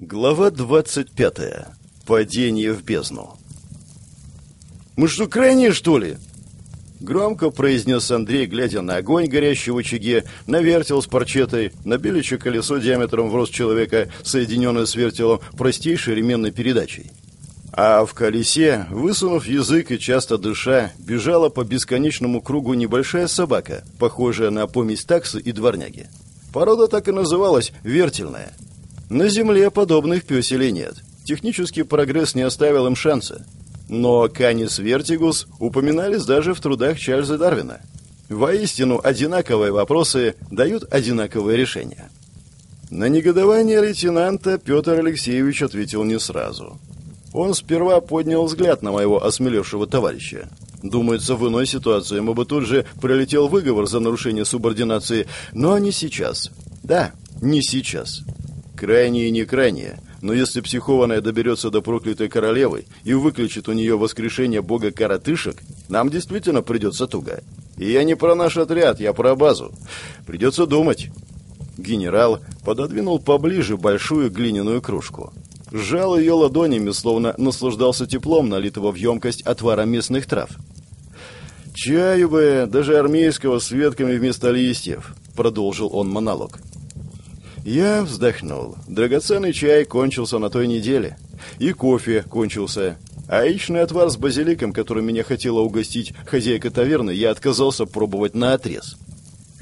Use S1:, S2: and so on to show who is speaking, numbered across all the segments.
S1: Глава 25. Падение в бездну. «Мы что, крайние, что ли?» Громко произнес Андрей, глядя на огонь, горящий в очаге, на вертел с парчетой, на беличье колесо диаметром в рост человека, соединенное с вертелом простейшей ременной передачей. А в колесе, высунув язык и часто дыша, бежала по бесконечному кругу небольшая собака, похожая на помесь таксы и дворняги. Порода так и называлась «вертельная». На Земле подобных пёселей нет. Технический прогресс не оставил им шанса. Но Канис вертигус упоминались даже в трудах Чарльза Дарвина. Воистину, одинаковые вопросы дают одинаковые решения. На негодование лейтенанта Петр Алексеевич ответил не сразу. Он сперва поднял взгляд на моего осмелевшего товарища. Думается, в иной ситуации ему бы тут же прилетел выговор за нарушение субординации, но не сейчас. Да, не сейчас. Крайнее не крайнее, но если психованная доберется до проклятой королевы и выключит у нее воскрешение бога коротышек, нам действительно придется туго. И я не про наш отряд, я про базу. Придется думать. Генерал пододвинул поближе большую глиняную кружку. Сжал ее ладонями, словно наслаждался теплом, налитого в емкость отвара местных трав. «Чаю бы, даже армейского с ветками вместо листьев», — продолжил он монолог. Я вздохнул. Драгоценный чай кончился на той неделе. И кофе кончился. А яичный отвар с базиликом, который меня хотела угостить хозяйка таверны, я отказался пробовать на отрез.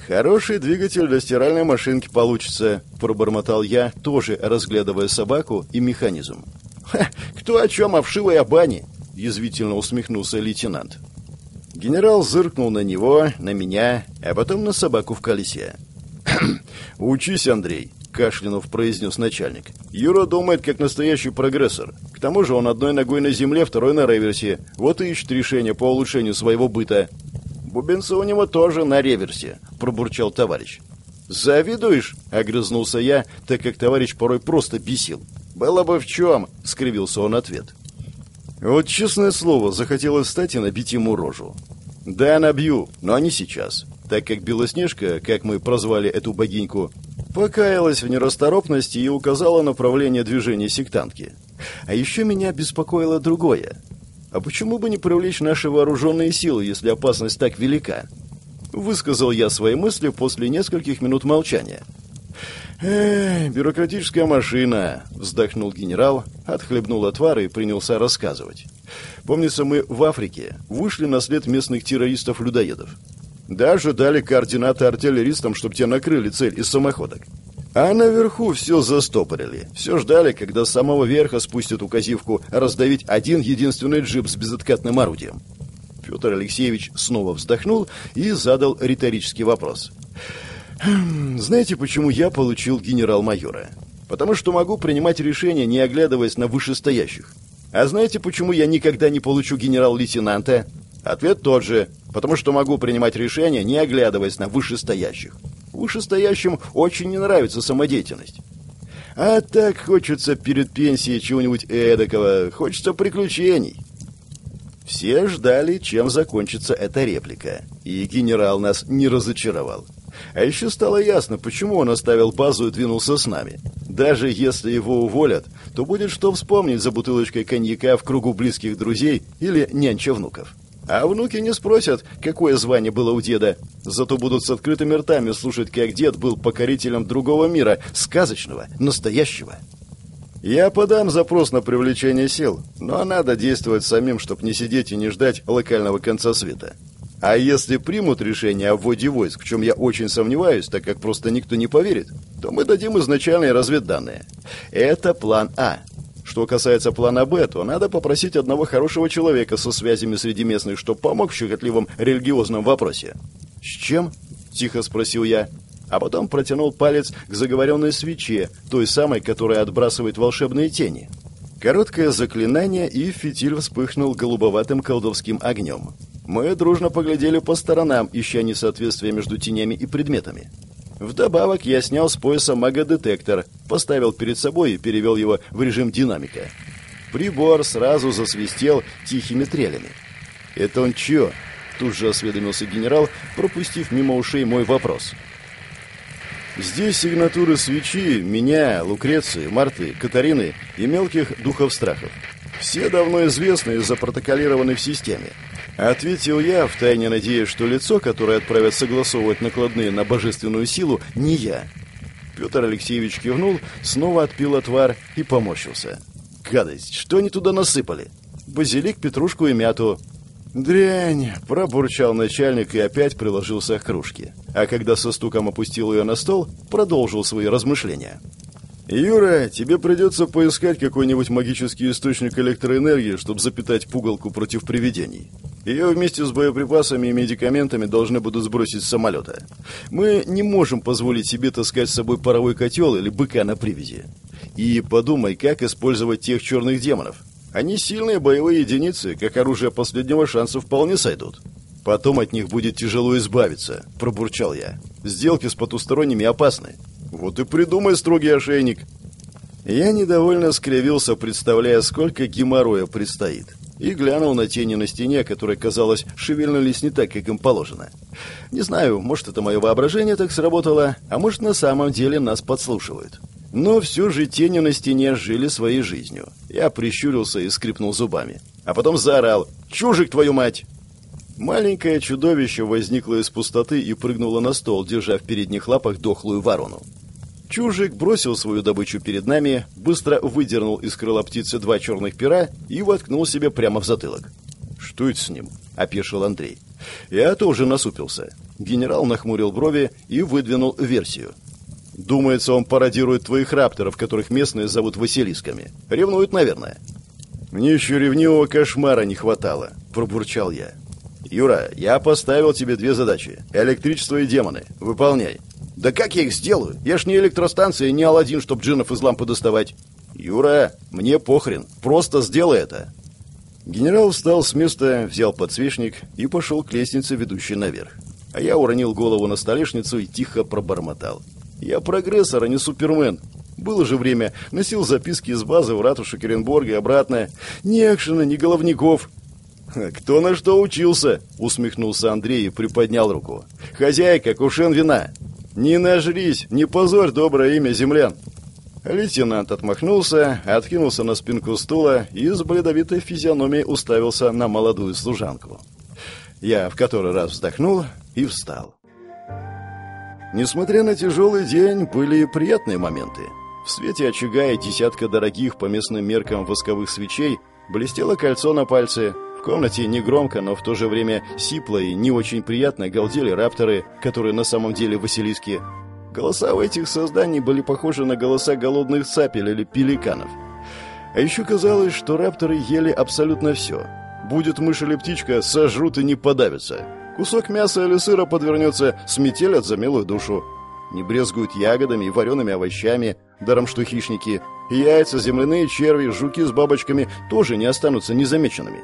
S1: «Хороший двигатель для стиральной машинки получится», – пробормотал я, тоже разглядывая собаку и механизм. «Ха, кто о чем, о вшивой бане?» – язвительно усмехнулся лейтенант. Генерал зыркнул на него, на меня, а потом на собаку в колесе. «Учись, Андрей», — кашлянув произнес начальник. «Юра думает, как настоящий прогрессор. К тому же он одной ногой на земле, второй на реверсе. Вот и ищет решение по улучшению своего быта». «Бубенцы у него тоже на реверсе», — пробурчал товарищ. «Завидуешь?» — огрызнулся я, так как товарищ порой просто бесил. «Было бы в чем», — скривился он ответ. Вот честное слово, захотелось встать и набить ему рожу. Да, набью, но не сейчас так как Белоснежка, как мы прозвали эту богиньку, покаялась в нерасторопности и указала направление движения сектантки. А еще меня беспокоило другое. А почему бы не привлечь наши вооруженные силы, если опасность так велика? Высказал я свои мысли после нескольких минут молчания. «Эх, бюрократическая машина!» — вздохнул генерал, отхлебнул отвар и принялся рассказывать. «Помнится, мы в Африке вышли на след местных террористов-людоедов. Даже дали координаты артиллеристам, чтобы те накрыли цель из самоходок. А наверху все застопорили. Все ждали, когда с самого верха спустят указивку раздавить один единственный джип с безоткатным орудием. Петр Алексеевич снова вздохнул и задал риторический вопрос. «Хм, «Знаете, почему я получил генерал-майора? Потому что могу принимать решения, не оглядываясь на вышестоящих. А знаете, почему я никогда не получу генерал-лейтенанта? Ответ тот же, потому что могу принимать решения, не оглядываясь на вышестоящих. Вышестоящим очень не нравится самодеятельность. А так хочется перед пенсией чего-нибудь эдакого, хочется приключений. Все ждали, чем закончится эта реплика, и генерал нас не разочаровал. А еще стало ясно, почему он оставил базу и двинулся с нами. Даже если его уволят, то будет что вспомнить за бутылочкой коньяка в кругу близких друзей или нянча внуков. А внуки не спросят, какое звание было у деда. Зато будут с открытыми ртами слушать, как дед был покорителем другого мира, сказочного, настоящего. Я подам запрос на привлечение сил, но надо действовать самим, чтобы не сидеть и не ждать локального конца света. А если примут решение о вводе войск, в чем я очень сомневаюсь, так как просто никто не поверит, то мы дадим изначальные разведданные. Это план А. Что касается плана «Б», то надо попросить одного хорошего человека со связями среди местных, чтобы помог в щекотливом религиозном вопросе. «С чем?» – тихо спросил я. А потом протянул палец к заговоренной свече, той самой, которая отбрасывает волшебные тени. Короткое заклинание, и фитиль вспыхнул голубоватым колдовским огнем. Мы дружно поглядели по сторонам, ища несоответствия между тенями и предметами. Вдобавок я снял с пояса мага-детектор, поставил перед собой и перевел его в режим динамика. Прибор сразу засвистел тихими трелями. «Это он чё?» – тут же осведомился генерал, пропустив мимо ушей мой вопрос. Здесь сигнатуры свечи, меня, Лукреции, Марты, Катарины и мелких духов страхов. Все давно известны и запротоколированы в системе. Ответил я, втайне надеясь, что лицо, которое отправят согласовывать накладные на божественную силу, не я. Петр Алексеевич кивнул, снова отпил отвар и поморщился. Гадость, что они туда насыпали? Базилик, петрушку и мяту. «Дрянь!» – пробурчал начальник и опять приложился к кружке. А когда со стуком опустил ее на стол, продолжил свои размышления. «Юра, тебе придется поискать какой-нибудь магический источник электроэнергии, чтобы запитать пугалку против привидений. Ее вместе с боеприпасами и медикаментами должны будут сбросить с самолета. Мы не можем позволить себе таскать с собой паровой котел или быка на привязи. И подумай, как использовать тех черных демонов. Они сильные боевые единицы, как оружие последнего шанса вполне сойдут. Потом от них будет тяжело избавиться, пробурчал я. Сделки с потусторонними опасны. Вот и придумай строгий ошейник. Я недовольно скривился, представляя, сколько геморроя предстоит. И глянул на тени на стене, которые, казалось, шевельнулись не так, как им положено. Не знаю, может, это мое воображение так сработало, а может, на самом деле нас подслушивают. Но все же тени на стене жили своей жизнью. Я прищурился и скрипнул зубами. А потом заорал «Чужик, твою мать!» Маленькое чудовище возникло из пустоты и прыгнуло на стол, держа в передних лапах дохлую ворону. Чужик бросил свою добычу перед нами, быстро выдернул из крыла птицы два черных пера и воткнул себе прямо в затылок. «Что это с ним?» – опешил Андрей. Я тоже насупился. Генерал нахмурил брови и выдвинул версию – Думается, он пародирует твоих рапторов, которых местные зовут Василисками. Ревнует, наверное. Мне еще ревнивого кошмара не хватало, пробурчал я. Юра, я поставил тебе две задачи. Электричество и демоны. Выполняй. Да как я их сделаю? Я ж не электростанция, не Аладдин, чтоб джинов из лампы доставать. Юра, мне похрен. Просто сделай это. Генерал встал с места, взял подсвечник и пошел к лестнице, ведущей наверх. А я уронил голову на столешницу и тихо пробормотал. Я прогрессор, а не супермен. Было же время, носил записки из базы в ратушу Керенборга и обратно. Ни экшена, ни головников. «Кто на что учился?» — усмехнулся Андрей и приподнял руку. «Хозяйка, кушен вина!» «Не нажрись, не позорь доброе имя землян!» Лейтенант отмахнулся, откинулся на спинку стула и с бледовитой физиономией уставился на молодую служанку. Я в который раз вздохнул и встал. Несмотря на тяжелый день, были и приятные моменты. В свете очага и десятка дорогих по местным меркам восковых свечей блестело кольцо на пальце. Комнате негромко, но в то же время сипло и не очень приятно галдели рапторы, которые на самом деле василиски. Голоса у этих созданий были похожи на голоса голодных цапель или пеликанов. А еще казалось, что рапторы ели абсолютно все. Будет мышь или птичка, сожрут и не подавятся. Кусок мяса или сыра подвернется, сметелят за милую душу. Не брезгуют ягодами и вареными овощами, даром что хищники. Яйца, земляные черви, жуки с бабочками тоже не останутся незамеченными.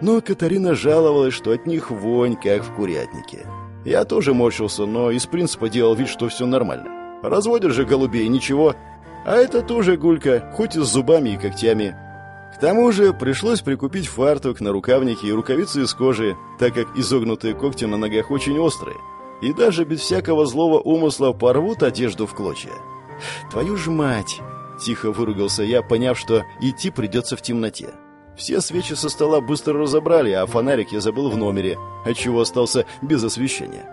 S1: Но Катарина жаловалась, что от них вонь, как в курятнике. Я тоже морщился, но из принципа делал вид, что все нормально. Разводят же голубей, ничего. А это тоже гулька, хоть и с зубами и когтями. К тому же пришлось прикупить фартук, на рукавники и рукавицы из кожи, так как изогнутые когти на ногах очень острые. И даже без всякого злого умысла порвут одежду в клочья. «Твою ж мать!» – тихо выругался я, поняв, что идти придется в темноте. Все свечи со стола быстро разобрали, а фонарик я забыл в номере, отчего остался без освещения.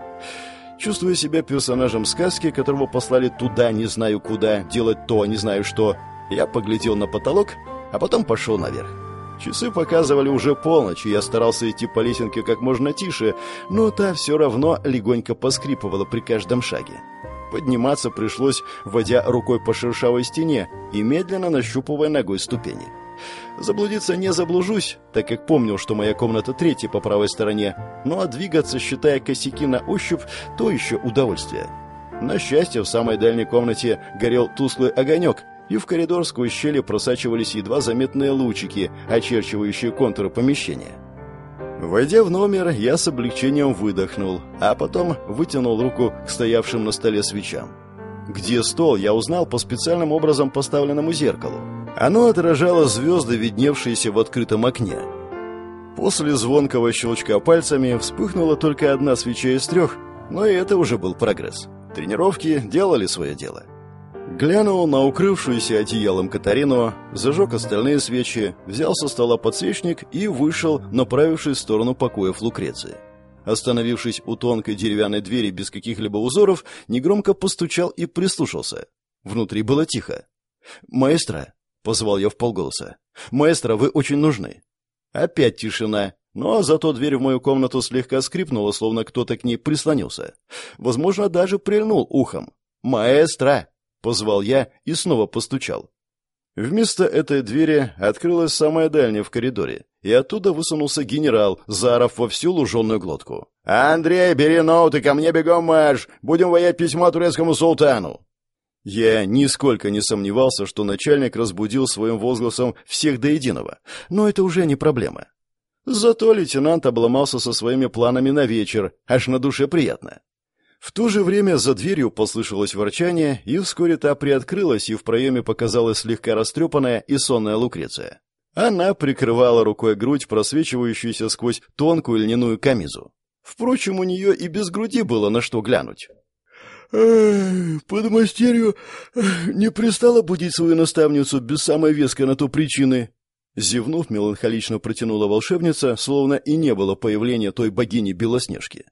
S1: Чувствуя себя персонажем сказки, которого послали туда не знаю куда, делать то не знаю что, я поглядел на потолок а потом пошел наверх. Часы показывали уже полночь, и я старался идти по лесенке как можно тише, но та все равно легонько поскрипывала при каждом шаге. Подниматься пришлось, водя рукой по шершавой стене и медленно нащупывая ногой ступени. Заблудиться не заблужусь, так как помнил, что моя комната третья по правой стороне, ну а двигаться, считая косяки на ощупь, то еще удовольствие. На счастье, в самой дальней комнате горел тусклый огонек, и в коридор сквозь щели просачивались едва заметные лучики, очерчивающие контуры помещения. Войдя в номер, я с облегчением выдохнул, а потом вытянул руку к стоявшим на столе свечам. Где стол, я узнал по специальным образом поставленному зеркалу. Оно отражало звезды, видневшиеся в открытом окне. После звонкого щелчка пальцами вспыхнула только одна свеча из трех, но и это уже был прогресс. Тренировки делали свое дело. Глянул на укрывшуюся одеялом Катарину, зажег остальные свечи, взял со стола подсвечник и вышел, направившись в сторону покоев Лукреции. Остановившись у тонкой деревянной двери без каких-либо узоров, негромко постучал и прислушался. Внутри было тихо. «Маэстро!» — позвал я в полголоса. «Маэстро, вы очень нужны!» Опять тишина, но зато дверь в мою комнату слегка скрипнула, словно кто-то к ней прислонился. Возможно, даже прильнул ухом. «Маэстро!» — позвал я и снова постучал. Вместо этой двери открылась самая дальняя в коридоре, и оттуда высунулся генерал, заорав во всю луженую глотку. «Андрей, бери ноут и ко мне бегом марш! Будем воять письмо турецкому султану!» Я нисколько не сомневался, что начальник разбудил своим возгласом всех до единого, но это уже не проблема. Зато лейтенант обломался со своими планами на вечер, аж на душе приятно. В то же время за дверью послышалось ворчание, и вскоре та приоткрылась, и в проеме показалась слегка растрепанная и сонная Лукреция. Она прикрывала рукой грудь, просвечивающуюся сквозь тонкую льняную камизу. Впрочем, у нее и без груди было на что глянуть. «Подмастерью не пристало будить свою наставницу без самой веской на то причины». Зевнув, меланхолично протянула волшебница, словно и не было появления той богини Белоснежки.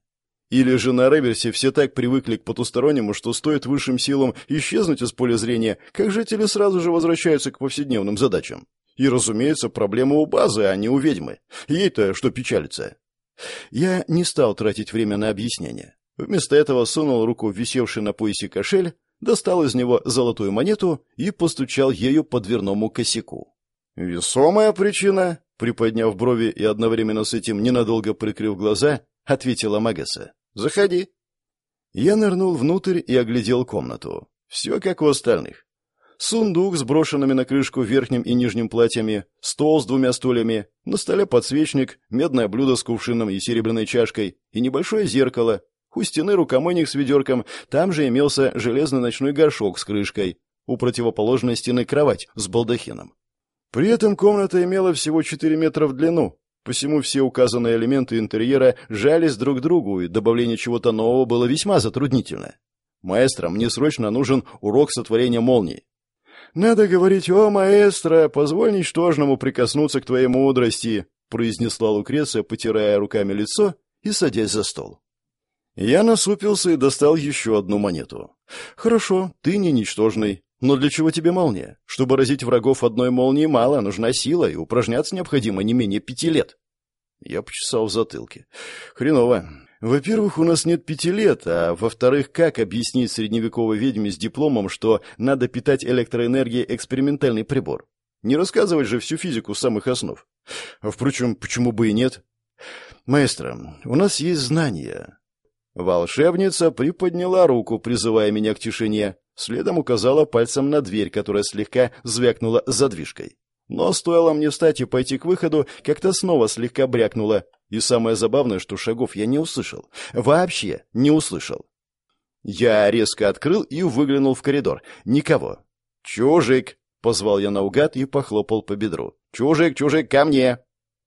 S1: Или же на реверсе все так привыкли к потустороннему, что стоит высшим силам исчезнуть из поля зрения, как жители сразу же возвращаются к повседневным задачам. И, разумеется, проблема у базы, а не у ведьмы. Ей-то что печалится. Я не стал тратить время на объяснение. Вместо этого сунул руку в висевший на поясе кошель, достал из него золотую монету и постучал ею по дверному косяку. «Весомая причина», — приподняв брови и одновременно с этим ненадолго прикрыв глаза, ответила Магесса. Заходи. Я нырнул внутрь и оглядел комнату. Все как у остальных. Сундук с брошенными на крышку верхним и нижним платьями, стол с двумя стульями, на столе подсвечник, медное блюдо с кувшином и серебряной чашкой и небольшое зеркало, у стены рукомойник с ведерком, там же имелся железный ночной горшок с крышкой, у противоположной стены кровать с балдахином. При этом комната имела всего 4 метра в длину, Посему все указанные элементы интерьера жались друг к другу, и добавление чего-то нового было весьма затруднительно. «Маэстро, мне срочно нужен урок сотворения молнии». «Надо говорить, о, маэстро, позволь ничтожному прикоснуться к твоей мудрости», произнесла Лукреция, потирая руками лицо и садясь за стол. Я насупился и достал еще одну монету. «Хорошо, ты не ничтожный. Но для чего тебе молния? Чтобы разить врагов одной молнии мало, нужна сила, и упражняться необходимо не менее пяти лет. Я почесал в затылке. Хреново. Во-первых, у нас нет пяти лет, а во-вторых, как объяснить средневековой ведьме с дипломом, что надо питать электроэнергией экспериментальный прибор? Не рассказывать же всю физику с самых основ. А, впрочем, почему бы и нет? Маэстро, у нас есть знания. Волшебница приподняла руку, призывая меня к тишине. Следом указала пальцем на дверь, которая слегка звякнула задвижкой. Но стоило мне встать и пойти к выходу, как-то снова слегка брякнула. И самое забавное, что шагов я не услышал. Вообще не услышал. Я резко открыл и выглянул в коридор. Никого. «Чужик!» — позвал я наугад и похлопал по бедру. «Чужик, чужик, ко мне!»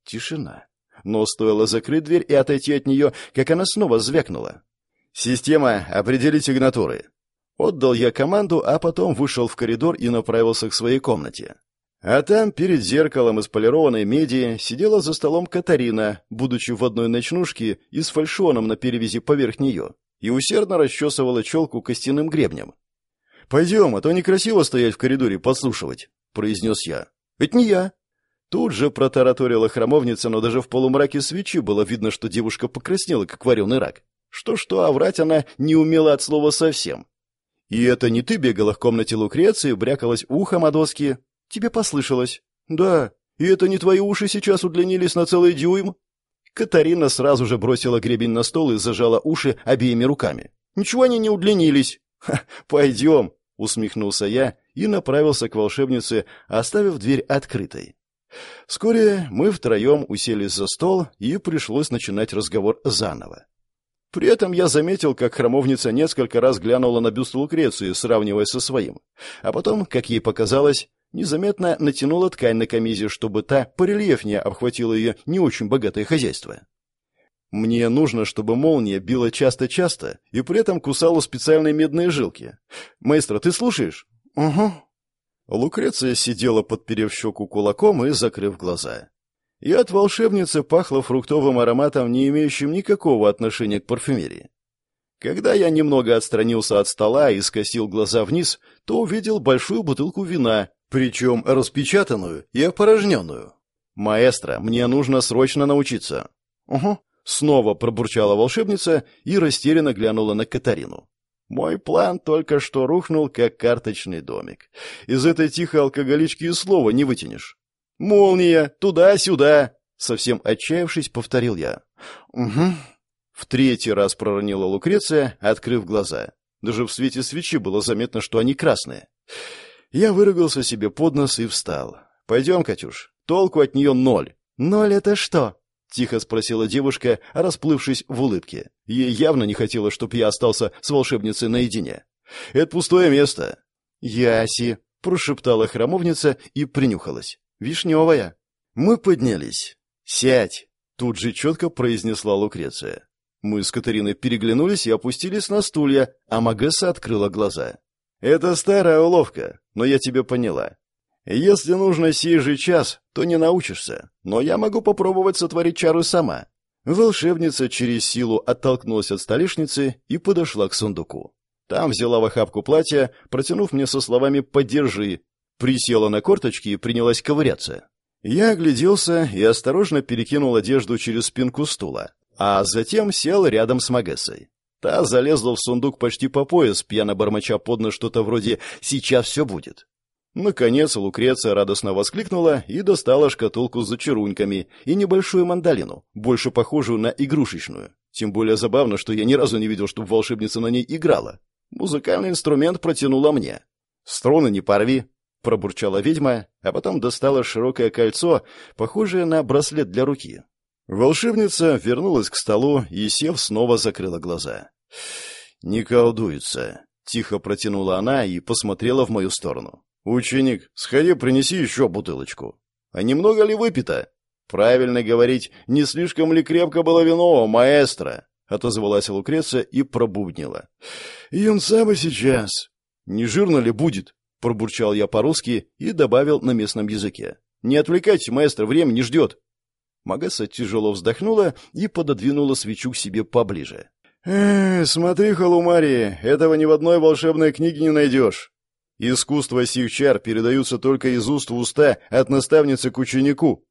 S1: Тишина. Но стоило закрыть дверь и отойти от нее, как она снова звякнула. «Система, определить сигнатуры!» Отдал я команду, а потом вышел в коридор и направился к своей комнате. А там, перед зеркалом из полированной меди, сидела за столом Катарина, будучи в одной ночнушке и с фальшоном на перевязи поверх нее, и усердно расчесывала челку костяным гребнем. «Пойдем, а то некрасиво стоять в коридоре подслушивать», — произнес я. «Это не я». Тут же протараторила храмовница, но даже в полумраке свечи было видно, что девушка покраснела, как вареный рак. Что-что, а врать она не умела от слова совсем. «И это не ты бегала в комнате Лукреции, брякалась ухом о доски?» «Тебе послышалось». «Да, и это не твои уши сейчас удлинились на целый дюйм?» Катарина сразу же бросила гребень на стол и зажала уши обеими руками. «Ничего они не удлинились». «Ха, пойдем», — усмехнулся я и направился к волшебнице, оставив дверь открытой. Вскоре мы втроем уселись за стол, и пришлось начинать разговор заново. При этом я заметил, как храмовница несколько раз глянула на бюст Лукреции, сравнивая со своим. А потом, как ей показалось, незаметно натянула ткань на камизе, чтобы та порельефнее обхватила ее не очень богатое хозяйство. Мне нужно, чтобы молния била часто-часто и при этом кусала специальные медные жилки. Маэстро, ты слушаешь?
S2: Угу.
S1: Лукреция сидела, подперев щеку кулаком и закрыв глаза. И от волшебницы пахло фруктовым ароматом, не имеющим никакого отношения к парфюмерии. Когда я немного отстранился от стола и скосил глаза вниз, то увидел большую бутылку вина, причем распечатанную и опорожненную. «Маэстро, мне нужно срочно научиться».
S2: «Угу», —
S1: снова пробурчала волшебница и растерянно глянула на Катарину. Мой план только что рухнул, как карточный домик. Из этой тихой алкоголички и слова не вытянешь. «Молния! Туда-сюда!» Совсем отчаявшись, повторил я.
S2: «Угу»,
S1: в третий раз проронила Лукреция, открыв глаза. Даже в свете свечи было заметно, что они красные. Я выругался себе под нос и встал. «Пойдем, Катюш. Толку от нее ноль».
S2: «Ноль — это что?»
S1: — тихо спросила девушка, расплывшись в улыбке. Ей явно не хотелось, чтобы я остался с волшебницей наедине. «Это пустое место».
S2: «Яси», —
S1: прошептала храмовница и принюхалась.
S2: «Вишневая».
S1: Мы поднялись. «Сядь», — тут же четко произнесла Лукреция. Мы с Катариной переглянулись и опустились на стулья, а Магесса открыла глаза. «Это старая уловка, но я тебя поняла. Если нужно сей же час, то не научишься, но я могу попробовать сотворить чары сама». Волшебница через силу оттолкнулась от столешницы и подошла к сундуку. Там взяла в охапку платья, протянув мне со словами «подержи», присела на корточки и принялась ковыряться. Я огляделся и осторожно перекинул одежду через спинку стула, а затем сел рядом с Магессой. Та залезла в сундук почти по пояс, пьяно бормоча под нос что-то вроде «сейчас все будет». Наконец Лукреция радостно воскликнула и достала шкатулку с зачаруньками и небольшую мандолину, больше похожую на игрушечную. Тем более забавно, что я ни разу не видел, чтобы волшебница на ней играла. Музыкальный инструмент протянула мне. «Струны не порви», — пробурчала ведьма, а потом достала широкое кольцо, похожее на браслет для руки. Волшебница вернулась к столу и, сев, снова закрыла глаза. «Не колдуется», — тихо протянула она и посмотрела в мою сторону. «Ученик, сходи, принеси еще бутылочку». «А немного ли выпито?» «Правильно говорить, не слишком ли крепко было вино, маэстро?» — отозвалась Лукреция и пробубнила. «Юнца бы сейчас». «Не жирно ли будет?» — пробурчал я по-русски и добавил на местном языке. «Не отвлекайтесь, маэстро, время не ждет». Магесса тяжело вздохнула и пододвинула свечу к себе поближе. «Эх, смотри, Халумари, этого ни в одной волшебной книге не найдешь. Искусство сих чар передаются только из уст в уста от наставницы к ученику».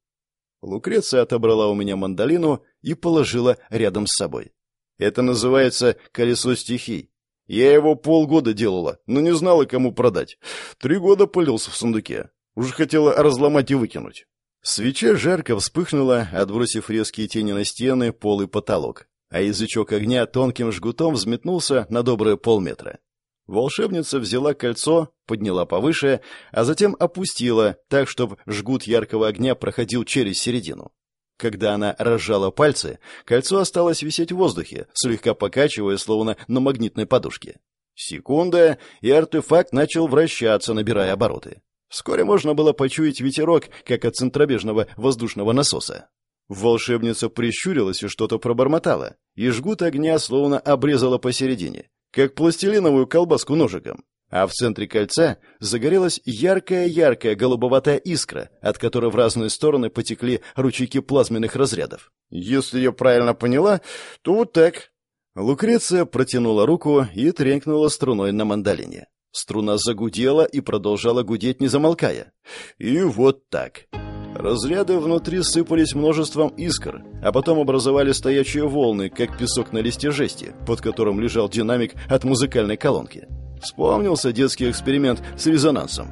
S1: Лукреция отобрала у меня мандолину и положила рядом с собой. «Это называется колесо стихий. Я его полгода делала, но не знала, кому продать. Три года пылился в сундуке. Уже хотела разломать и выкинуть. Свеча жарко вспыхнула, отбросив резкие тени на стены, пол и потолок, а язычок огня тонким жгутом взметнулся на добрые полметра. Волшебница взяла кольцо, подняла повыше, а затем опустила, так, чтобы жгут яркого огня проходил через середину. Когда она разжала пальцы, кольцо осталось висеть в воздухе, слегка покачивая, словно на магнитной подушке. Секунда, и артефакт начал вращаться, набирая обороты. Вскоре можно было почуять ветерок, как от центробежного воздушного насоса. Волшебница прищурилась и что-то пробормотала, и жгут огня словно обрезала посередине, как пластилиновую колбаску ножиком. А в центре кольца загорелась яркая-яркая голубоватая искра, от которой в разные стороны потекли ручейки плазменных разрядов. Если я правильно поняла, то вот так. Лукреция протянула руку и тренькнула струной на мандолине. Струна загудела и продолжала гудеть, не замолкая. И вот так. Разряды внутри сыпались множеством искр, а потом образовали стоячие волны, как песок на листе жести, под которым лежал динамик от музыкальной колонки. Вспомнился детский эксперимент с резонансом.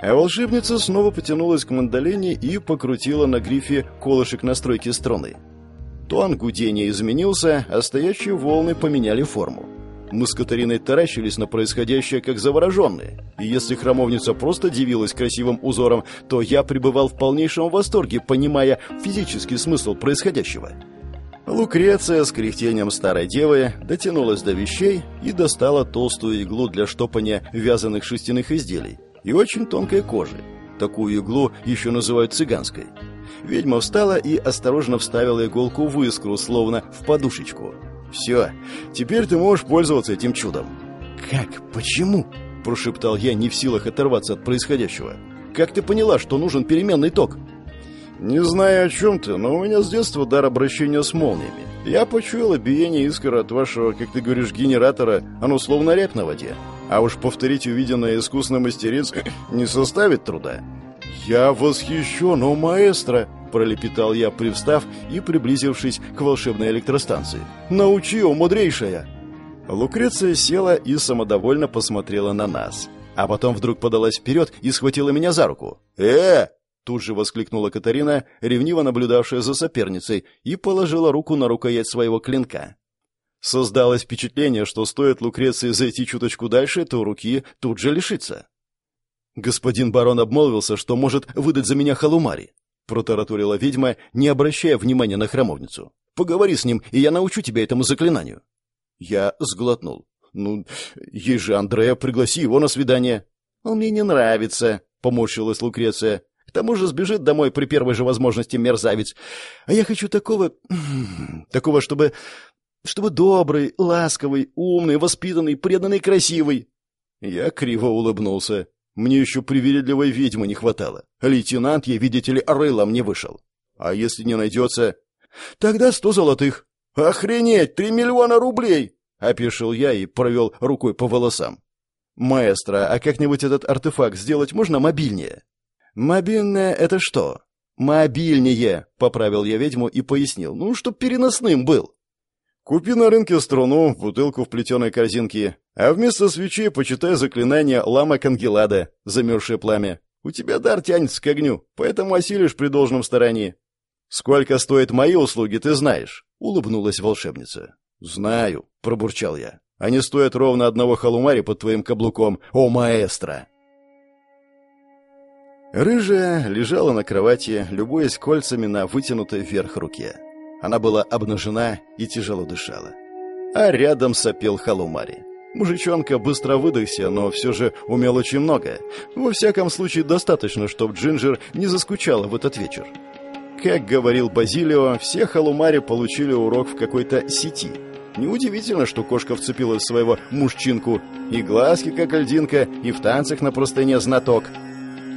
S1: А волшебница снова потянулась к мандолине и покрутила на грифе колышек настройки струны. Тон гудения изменился, а стоячие волны поменяли форму. Мы с Катариной таращились на происходящее как завороженные. И если храмовница просто дивилась красивым узором, то я пребывал в полнейшем восторге, понимая физический смысл происходящего. Лукреция с кряхтением старой девы дотянулась до вещей и достала толстую иглу для штопания вязаных шерстяных изделий и очень тонкой кожи. Такую иглу еще называют цыганской. Ведьма встала и осторожно вставила иголку в искру, словно в подушечку. «Все, теперь ты можешь пользоваться этим чудом». «Как? Почему?» – прошептал я, не в силах оторваться от происходящего. «Как ты поняла, что нужен переменный ток?» «Не знаю, о чем ты, но у меня с детства дар обращения с молниями. Я почуял биение искр от вашего, как ты говоришь, генератора, оно словно рябь на воде. А уж повторить увиденное искусно мастериц не составит труда». «Я восхищен, о маэстро!» – пролепетал я, привстав и приблизившись к волшебной электростанции. «Научи, о мудрейшая!» Лукреция села и самодовольно посмотрела на нас. А потом вдруг подалась вперед и схватила меня за руку. «Э!» – тут же воскликнула Катарина, ревниво наблюдавшая за соперницей, и положила руку на рукоять своего клинка. Создалось впечатление, что стоит Лукреции зайти чуточку дальше, то руки тут же лишится. «Господин барон обмолвился, что может выдать за меня халумари», — протараторила ведьма, не обращая внимания на храмовницу. «Поговори с ним, и я научу тебя этому заклинанию». Я сглотнул. «Ну, есть же Андрея, пригласи его на свидание». «Он мне не нравится», — поморщилась Лукреция. «К тому же сбежит домой при первой же возможности мерзавец. А я хочу такого... такого, чтобы... чтобы добрый, ласковый, умный, воспитанный, преданный, красивый». Я криво улыбнулся. Мне еще привередливой ведьмы не хватало. Лейтенант ей, видите ли, рылом не вышел. А если не найдется? Тогда сто золотых. Охренеть, три миллиона рублей! Опешил я и провел рукой по волосам. Маэстро, а как-нибудь этот артефакт сделать можно мобильнее? Мобильное — это что? Мобильнее, поправил я ведьму и пояснил. Ну, чтоб переносным был. Купи на рынке струну, бутылку в плетеной корзинке, а вместо свечей почитай заклинание лама Кангелада, замерзшее пламя. У тебя дар тянется к огню, поэтому осилишь при должном старании. Сколько стоят мои услуги, ты знаешь, улыбнулась волшебница. Знаю, пробурчал я. Они стоят ровно одного халумари под твоим каблуком, о маэстро. Рыжая лежала на кровати, любуясь кольцами на вытянутой вверх руке. Она была обнажена и тяжело дышала. А рядом сопел Халумари. Мужичонка быстро выдохся, но все же умел очень много. Во всяком случае, достаточно, чтобы Джинджер не заскучала в этот вечер. Как говорил Базилио, все Халумари получили урок в какой-то сети. Неудивительно, что кошка вцепилась в своего мужчинку. И глазки, как льдинка, и в танцах на простыне знаток –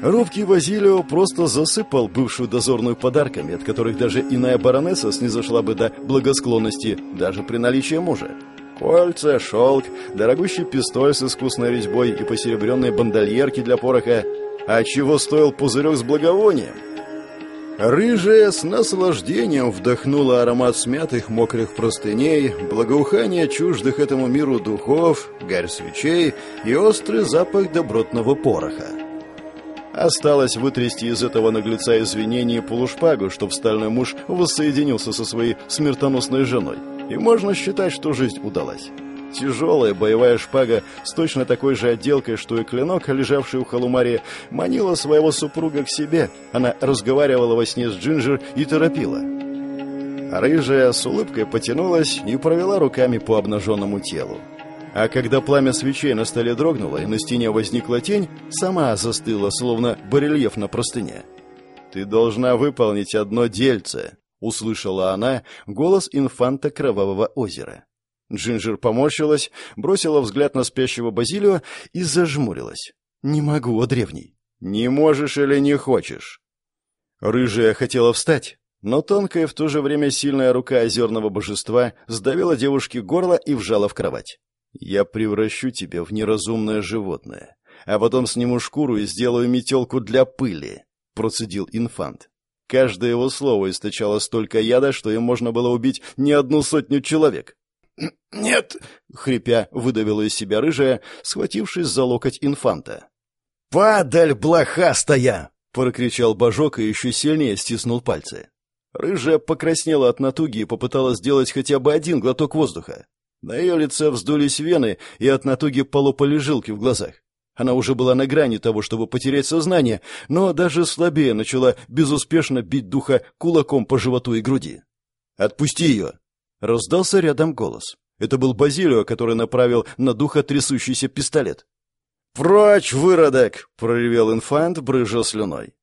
S1: Робкий Вазилио просто засыпал бывшую дозорную подарками, от которых даже иная баронесса снизошла бы до благосклонности, даже при наличии мужа. Кольца, шелк, дорогущий пистоль с искусной резьбой и посеребренные бандольерки для пороха. А чего стоил пузырек с благовонием? Рыжая с наслаждением вдохнула аромат смятых мокрых простыней, благоухание чуждых этому миру духов, гарь свечей и острый запах добротного пороха. Осталось вытрясти из этого наглеца извинения полушпагу, чтоб стальной муж воссоединился со своей смертоносной женой. И можно считать, что жизнь удалась. Тяжелая боевая шпага с точно такой же отделкой, что и клинок, лежавший у Халумари, манила своего супруга к себе. Она разговаривала во сне с Джинджер и торопила. Рыжая с улыбкой потянулась и провела руками по обнаженному телу. А когда пламя свечей на столе дрогнуло и на стене возникла тень, сама застыла, словно барельеф на простыне. «Ты должна выполнить одно дельце», — услышала она голос инфанта Кровавого озера. Джинджер поморщилась, бросила взгляд на спящего Базилио и зажмурилась. «Не могу, о древний». «Не можешь или не хочешь?» Рыжая хотела встать, но тонкая в то же время сильная рука озерного божества сдавила девушке горло и вжала в кровать. Я превращу тебя в неразумное животное, а потом сниму шкуру и сделаю метелку для пыли», — процедил инфант. Каждое его слово источало столько яда, что им можно было убить не одну сотню человек. «Нет!» — хрипя, выдавила из себя рыжая, схватившись за локоть инфанта. «Падаль блохастая!» — прокричал божок и еще сильнее стиснул пальцы. Рыжая покраснела от натуги и попыталась сделать хотя бы один глоток воздуха. На ее лице вздулись вены, и от натуги полопали жилки в глазах. Она уже была на грани того, чтобы потерять сознание, но даже слабее начала безуспешно бить духа кулаком по животу и груди. «Отпусти ее!» — раздался рядом голос. Это был Базилио, который направил на духа трясущийся пистолет. «Прочь, выродок!» — проревел инфант, брыжа слюной.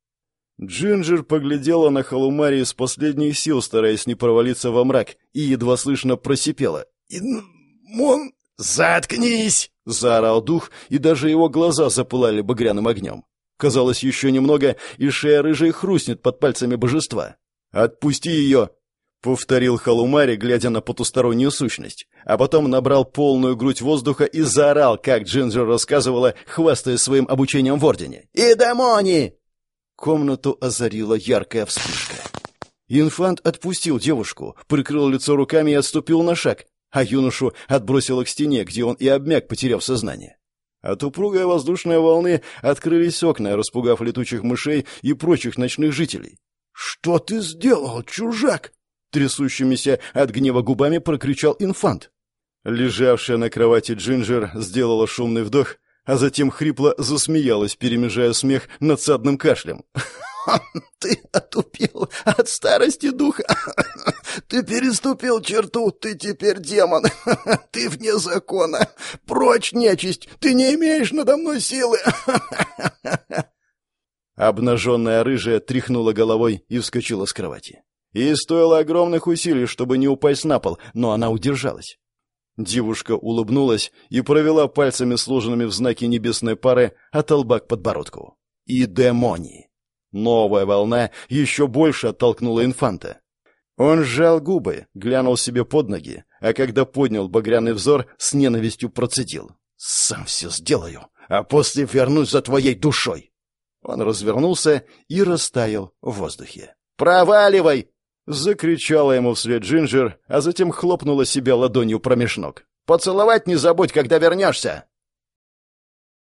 S1: Джинджер поглядела на Халумари с последних сил, стараясь не провалиться во мрак, и едва слышно просипела. «Мон...» «Заткнись!» — заорал дух, и даже его глаза запылали багряным огнем. Казалось, еще немного, и шея рыжей хрустнет под пальцами божества. «Отпусти ее!» — повторил Халумари, глядя на потустороннюю сущность, а потом набрал полную грудь воздуха и заорал, как Джинджер рассказывала, хвастая своим обучением в Ордене. «И домони!» Комнату озарила яркая вспышка. Инфант отпустил девушку, прикрыл лицо руками и отступил на шаг, а юношу отбросило к стене, где он и обмяк, потеряв сознание. От упругой воздушной волны открылись окна, распугав летучих мышей и прочих ночных жителей. «Что ты сделал, чужак?» Трясущимися от гнева губами прокричал инфант. Лежавшая на кровати Джинджер сделала шумный вдох, а затем хрипло засмеялась, перемежая смех надсадным кашлем. «Ты отупел от старости духа! Ты переступил черту, ты теперь демон! Ты вне закона! Прочь, нечисть! Ты не имеешь надо мной силы!» Обнаженная рыжая тряхнула головой и вскочила с кровати. Ей стоило огромных усилий, чтобы не упасть на пол, но она удержалась. Девушка улыбнулась и провела пальцами, сложенными в знаке небесной пары, от лба к подбородку. И демони. Новая волна еще больше оттолкнула инфанта. Он сжал губы, глянул себе под ноги, а когда поднял багряный взор, с ненавистью процедил. «Сам все сделаю, а после вернусь за твоей душой!» Он развернулся и растаял в воздухе. «Проваливай!» Закричала ему вслед Джинджер, а затем хлопнула себя ладонью промеж ног. «Поцеловать не забудь, когда вернешься!»